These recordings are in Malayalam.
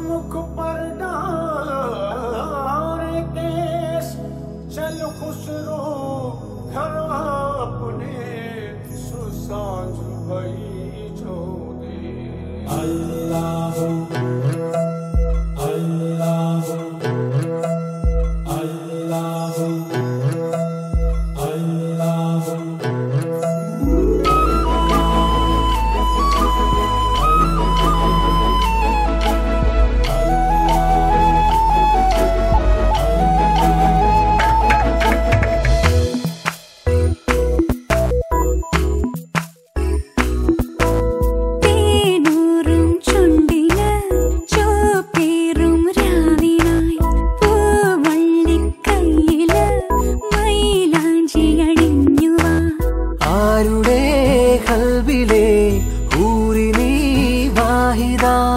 look at ूरि वाहिदा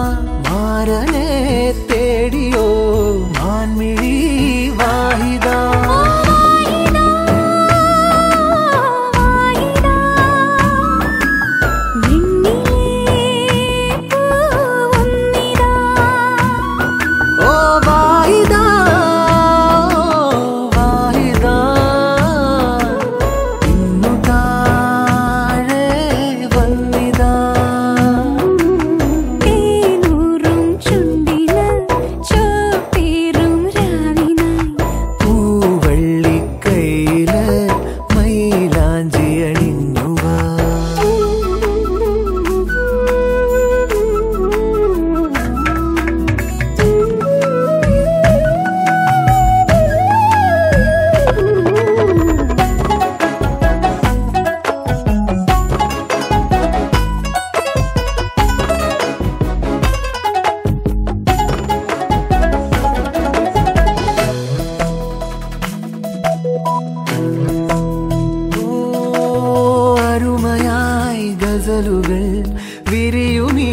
ഗസലുകൾ വിരിയുമീ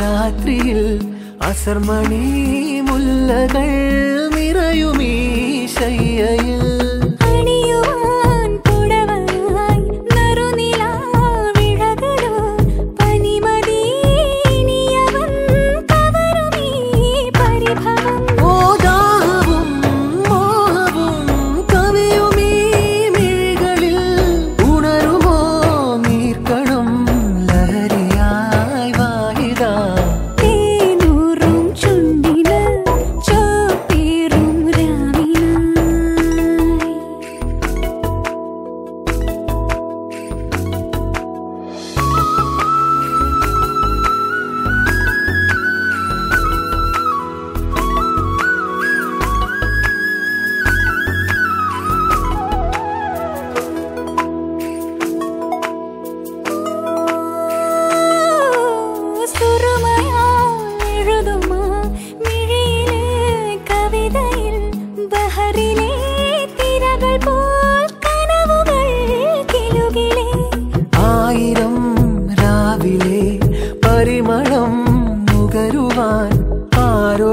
രാത്രിയിൽ അസർമണി മുല്ലകൾ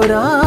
போரா